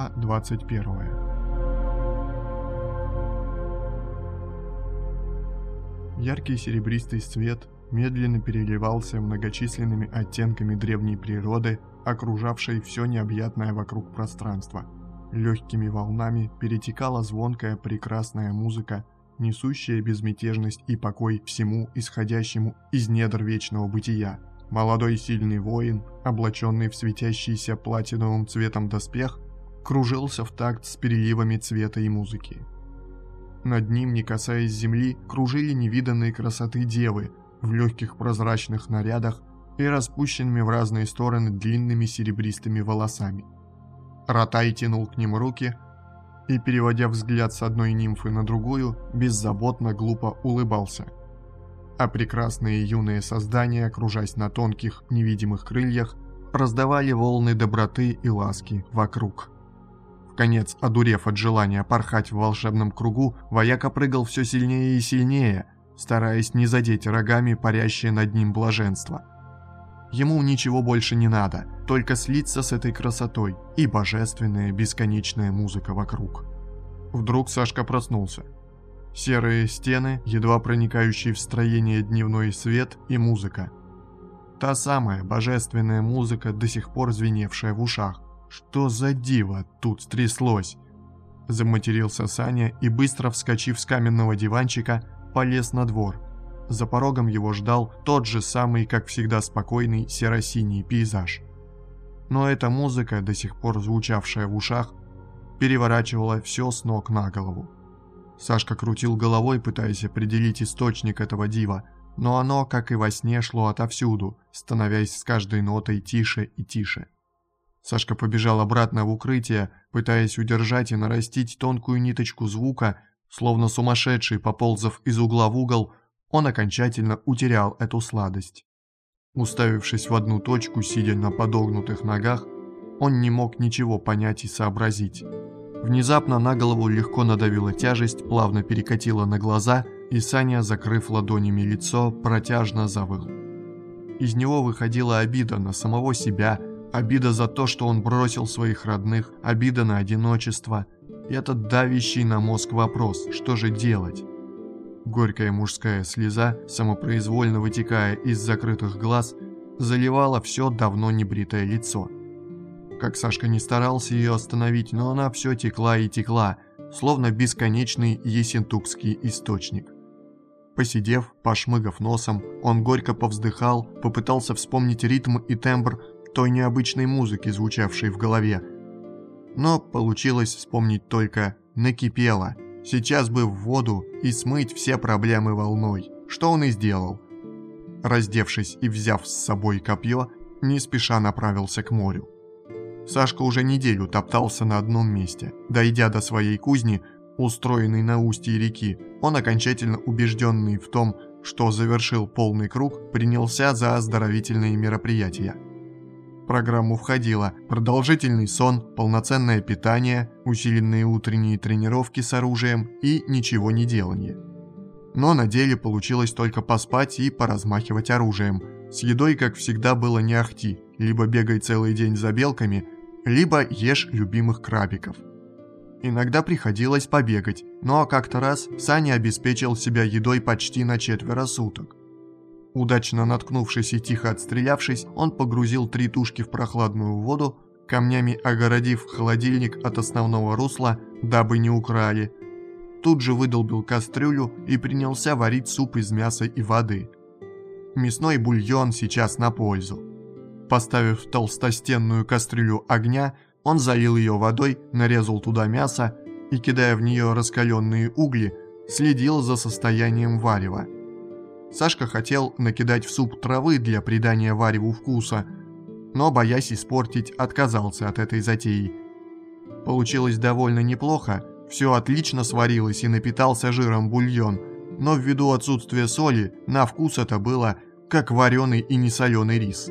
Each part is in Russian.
Глава 21 Яркий серебристый свет медленно переливался многочисленными оттенками древней природы, окружавшей все необъятное вокруг пространство. Легкими волнами перетекала звонкая прекрасная музыка, несущая безмятежность и покой всему исходящему из недр вечного бытия. Молодой сильный воин, облаченный в светящийся платиновым цветом доспех, кружился в такт с переливами цвета и музыки. Над ним, не касаясь земли, кружили невиданные красоты девы в легких прозрачных нарядах и распущенными в разные стороны длинными серебристыми волосами. Ротай тянул к ним руки и, переводя взгляд с одной нимфы на другую, беззаботно глупо улыбался. А прекрасные юные создания, кружась на тонких невидимых крыльях, раздавали волны доброты и ласки вокруг конец одурев от желания порхать в волшебном кругу, вояка прыгал все сильнее и сильнее, стараясь не задеть рогами парящее над ним блаженство. Ему ничего больше не надо, только слиться с этой красотой и божественная бесконечная музыка вокруг. Вдруг Сашка проснулся. Серые стены, едва проникающие в строение дневной свет и музыка. Та самая божественная музыка, до сих пор звеневшая в ушах. Что за диво тут стряслось? Заматерился Саня и, быстро вскочив с каменного диванчика, полез на двор. За порогом его ждал тот же самый, как всегда, спокойный серо-синий пейзаж. Но эта музыка, до сих пор звучавшая в ушах, переворачивала все с ног на голову. Сашка крутил головой, пытаясь определить источник этого дива, но оно, как и во сне, шло отовсюду, становясь с каждой нотой тише и тише. Сашка побежал обратно в укрытие, пытаясь удержать и нарастить тонкую ниточку звука, словно сумасшедший, поползав из угла в угол, он окончательно утерял эту сладость. Уставившись в одну точку, сидя на подогнутых ногах, он не мог ничего понять и сообразить. Внезапно на голову легко надавила тяжесть, плавно перекатила на глаза, и Саня, закрыв ладонями лицо, протяжно завыл. Из него выходила обида на самого себя – Обида за то, что он бросил своих родных, обида на одиночество. И этот давящий на мозг вопрос, что же делать? Горькая мужская слеза, самопроизвольно вытекая из закрытых глаз, заливала все давно небритое лицо. Как Сашка не старался ее остановить, но она все текла и текла, словно бесконечный есентукский источник. Посидев, пошмыгав носом, он горько повздыхал, попытался вспомнить ритм и тембр той необычной музыки, звучавшей в голове. Но получилось вспомнить только «накипело». Сейчас бы в воду и смыть все проблемы волной, что он и сделал. Раздевшись и взяв с собой копье, не спеша направился к морю. Сашка уже неделю топтался на одном месте. Дойдя до своей кузни, устроенной на устье реки, он окончательно убежденный в том, что завершил полный круг, принялся за оздоровительные мероприятия программу входило продолжительный сон, полноценное питание, усиленные утренние тренировки с оружием и ничего не делание. Но на деле получилось только поспать и поразмахивать оружием. С едой, как всегда, было не ахти, либо бегай целый день за белками, либо ешь любимых крабиков. Иногда приходилось побегать, но как-то раз Саня обеспечил себя едой почти на четверо суток. Удачно наткнувшись и тихо отстрелявшись, он погрузил три тушки в прохладную воду, камнями огородив холодильник от основного русла, дабы не украли. Тут же выдолбил кастрюлю и принялся варить суп из мяса и воды. Мясной бульон сейчас на пользу. Поставив толстостенную кастрюлю огня, он залил ее водой, нарезал туда мясо и, кидая в нее раскаленные угли, следил за состоянием варева. Сашка хотел накидать в суп травы для придания вареву вкуса, но, боясь испортить, отказался от этой затеи. Получилось довольно неплохо, все отлично сварилось и напитался жиром бульон, но ввиду отсутствия соли, на вкус это было как вареный и несоленый рис.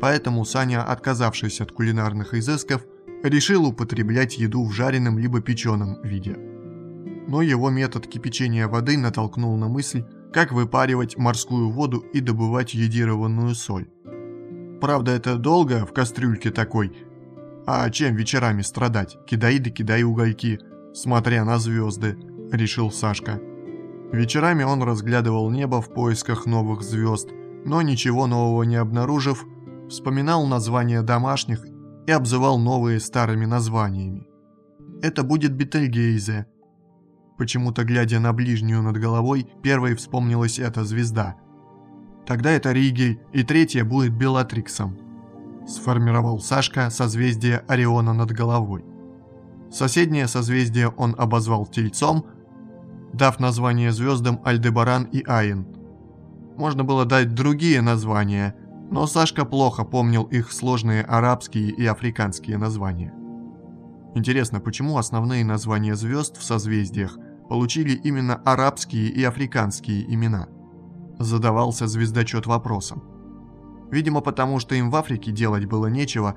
Поэтому Саня, отказавшись от кулинарных изысков, решил употреблять еду в жареном либо печеном виде. Но его метод кипячения воды натолкнул на мысль, как выпаривать морскую воду и добывать йодированную соль. Правда, это долго в кастрюльке такой, А чем вечерами страдать? Кидай да кидай угольки, смотря на звезды, решил Сашка. Вечерами он разглядывал небо в поисках новых звезд, но ничего нового не обнаружив, вспоминал названия домашних и обзывал новые старыми названиями. Это будет Бетельгейзе. Почему-то, глядя на ближнюю над головой, первой вспомнилась эта звезда. Тогда это Ригель, и третья будет Белатриксом. Сформировал Сашка созвездие Ориона над головой. Соседнее созвездие он обозвал Тельцом, дав название звездам Альдебаран и Айн. Можно было дать другие названия, но Сашка плохо помнил их сложные арабские и африканские названия. Интересно, почему основные названия звезд в созвездиях получили именно арабские и африканские имена? Задавался звездочет вопросом. Видимо, потому что им в Африке делать было нечего,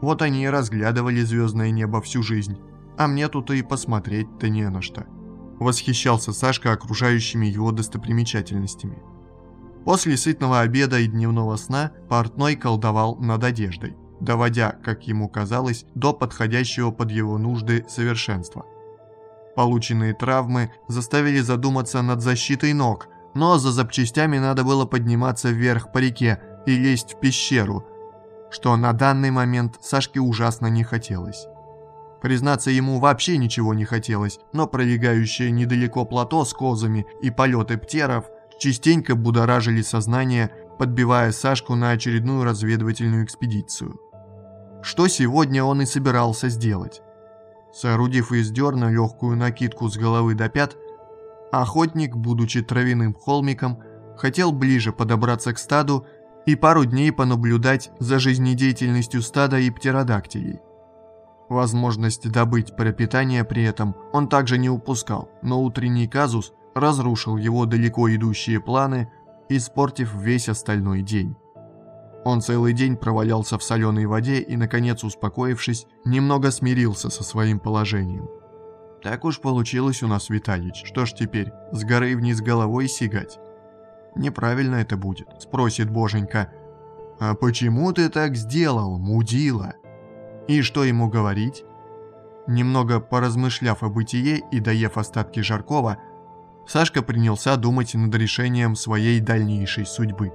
вот они и разглядывали звездное небо всю жизнь, а мне тут и посмотреть-то не на что. Восхищался Сашка окружающими его достопримечательностями. После сытного обеда и дневного сна портной колдовал над одеждой, доводя, как ему казалось, до подходящего под его нужды совершенства. Полученные травмы заставили задуматься над защитой ног, но за запчастями надо было подниматься вверх по реке и лезть в пещеру, что на данный момент Сашке ужасно не хотелось. Признаться, ему вообще ничего не хотелось, но пролегающее недалеко плато с козами и полеты птеров частенько будоражили сознание, подбивая Сашку на очередную разведывательную экспедицию. Что сегодня он и собирался сделать. Соорудив из дерна легкую накидку с головы до пят, охотник, будучи травяным холмиком, хотел ближе подобраться к стаду и пару дней понаблюдать за жизнедеятельностью стада и птеродактилей. Возможность добыть пропитание при этом он также не упускал, но утренний казус разрушил его далеко идущие планы, испортив весь остальной день. Он целый день провалялся в соленой воде и, наконец успокоившись, немного смирился со своим положением. Так уж получилось у нас, Виталич, что ж теперь, с горы вниз головой сигать? Неправильно это будет, спросит боженька. А почему ты так сделал, мудила? И что ему говорить? Немного поразмышляв о бытие и доев остатки жаркого, Сашка принялся думать над решением своей дальнейшей судьбы.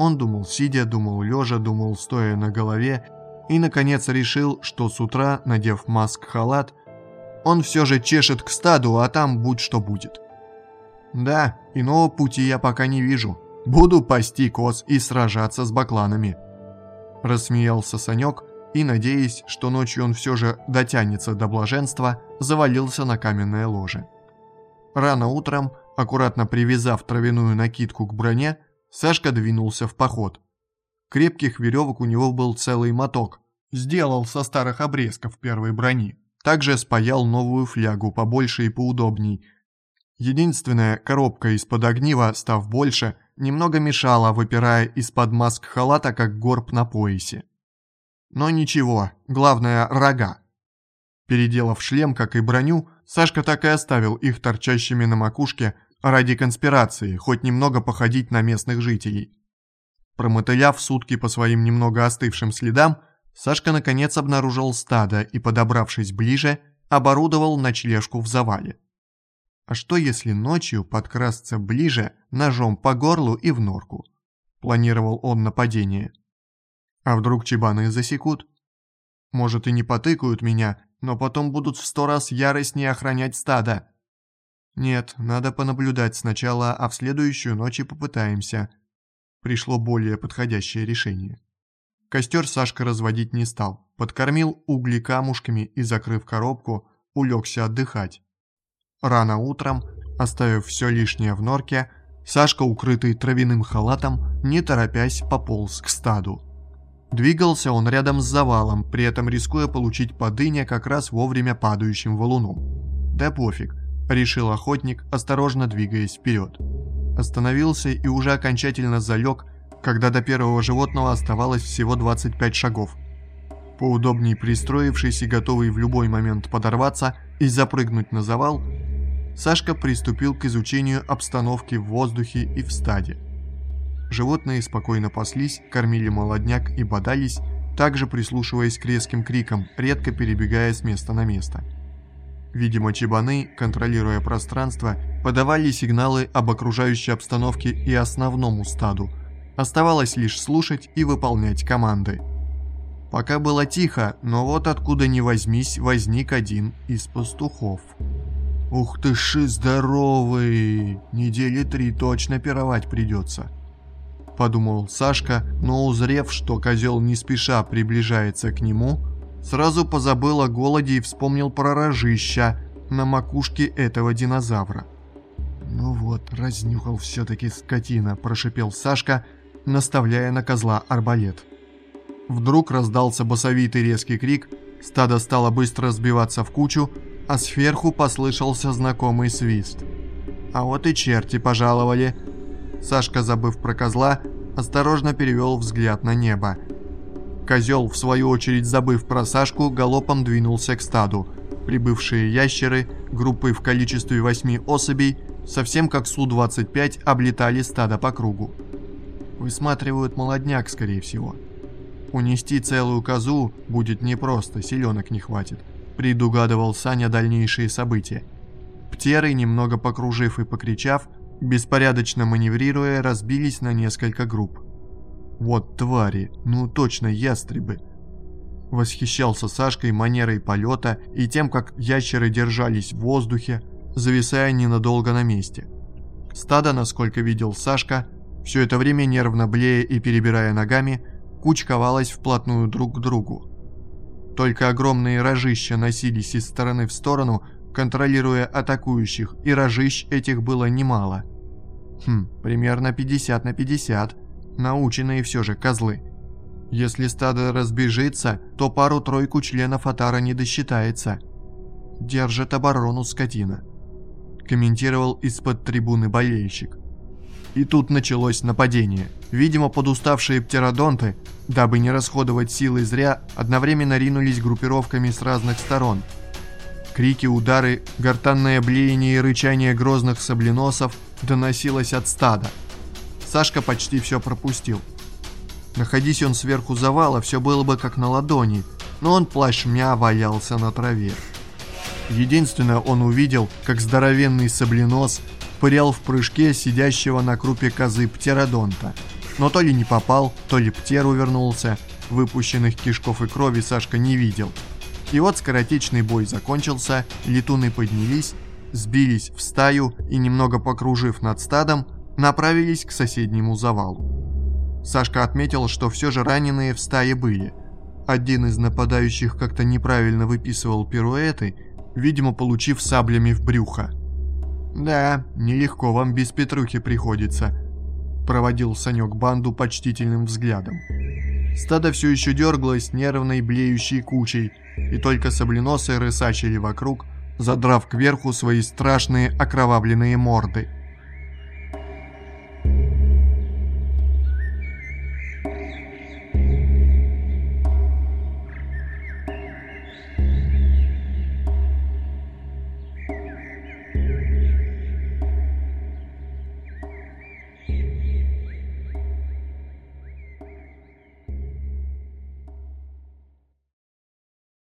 Он думал сидя, думал лежа, думал стоя на голове и, наконец, решил, что с утра, надев маск-халат, он все же чешет к стаду, а там будь что будет. Да, иного пути я пока не вижу. Буду пасти коз и сражаться с бакланами. Рассмеялся Санек и, надеясь, что ночью он все же дотянется до блаженства, завалился на каменное ложе. Рано утром, аккуратно привязав травяную накидку к броне, Сашка двинулся в поход. Крепких веревок у него был целый моток. Сделал со старых обрезков первой брони. Также спаял новую флягу побольше и поудобней. Единственная коробка из-под огнива, став больше, немного мешала, выпирая из-под маск халата, как горб на поясе. Но ничего, главное – рога. Переделав шлем, как и броню, Сашка так и оставил их торчащими на макушке ради конспирации, хоть немного походить на местных жителей. Промотыляв сутки по своим немного остывшим следам, Сашка наконец обнаружил стадо и, подобравшись ближе, оборудовал ночлежку в завале. А что если ночью подкрасться ближе ножом по горлу и в норку? Планировал он нападение. А вдруг чебаны засекут? Может и не потыкают меня, но потом будут в сто раз яростнее охранять стадо. Нет, надо понаблюдать сначала, а в следующую ночь и попытаемся. Пришло более подходящее решение. Костер Сашка разводить не стал, подкормил угли камушками и, закрыв коробку, улегся отдыхать. Рано утром, оставив все лишнее в норке, Сашка, укрытый травяным халатом, не торопясь пополз к стаду. Двигался он рядом с завалом, при этом рискуя получить по как раз вовремя падающим валуном. Да пофиг, решил охотник, осторожно двигаясь вперед. Остановился и уже окончательно залег, когда до первого животного оставалось всего 25 шагов. Поудобнее пристроившись и готовый в любой момент подорваться и запрыгнуть на завал, Сашка приступил к изучению обстановки в воздухе и в стаде. Животные спокойно паслись, кормили молодняк и бодались, также прислушиваясь к резким крикам, редко перебегая с места на место. Видимо, чебаны, контролируя пространство, подавали сигналы об окружающей обстановке и основному стаду. Оставалось лишь слушать и выполнять команды. Пока было тихо, но вот откуда ни возьмись, возник один из пастухов. «Ух ты ши здоровый! Недели три точно пировать придется!» Подумал Сашка, но узрев, что козел не спеша приближается к нему, сразу позабыл о голоде и вспомнил про рожища на макушке этого динозавра. «Ну вот, разнюхал все-таки скотина», – прошипел Сашка, наставляя на козла арбалет. Вдруг раздался басовитый резкий крик, стадо стало быстро сбиваться в кучу, а сверху послышался знакомый свист. А вот и черти пожаловали. Сашка, забыв про козла, осторожно перевел взгляд на небо. Козел, в свою очередь забыв про Сашку, галопом двинулся к стаду. Прибывшие ящеры, группой в количестве восьми особей, совсем как Су-25, облетали стадо по кругу. Высматривают молодняк, скорее всего. Унести целую козу будет непросто, селенок не хватит предугадывал Саня дальнейшие события. Птеры, немного покружив и покричав, беспорядочно маневрируя, разбились на несколько групп. «Вот твари, ну точно ястребы!» Восхищался Сашкой манерой полета и тем, как ящеры держались в воздухе, зависая ненадолго на месте. Стадо, насколько видел Сашка, все это время нервно блея и перебирая ногами, кучковалось вплотную друг к другу. Только огромные рожища носились из стороны в сторону, контролируя атакующих, и рожищ этих было немало. Хм, примерно 50 на 50. Наученные все же козлы. Если стадо разбежится, то пару-тройку членов Атара не досчитается. Держит оборону скотина. Комментировал из-под трибуны болельщик. И тут началось нападение. Видимо, подуставшие птеродонты, дабы не расходовать силы зря, одновременно ринулись группировками с разных сторон. Крики, удары, гортанное блеяние и рычание грозных сабленосов доносилось от стада. Сашка почти все пропустил. Находись он сверху завала, все было бы как на ладони, но он плашмя валялся на траве. Единственное, он увидел, как здоровенный сабленос пырял в прыжке сидящего на крупе козы птеродонта. Но то ли не попал, то ли птер увернулся. Выпущенных кишков и крови Сашка не видел. И вот скоротечный бой закончился, летуны поднялись, сбились в стаю и, немного покружив над стадом, направились к соседнему завалу. Сашка отметил, что все же раненые в стае были. Один из нападающих как-то неправильно выписывал пируэты, видимо, получив саблями в брюхо. «Да, нелегко вам без Петрухи приходится», – проводил Санек банду почтительным взглядом. Стадо все еще дергалось нервной блеющей кучей, и только сабленосы рысачили вокруг, задрав кверху свои страшные окровавленные морды –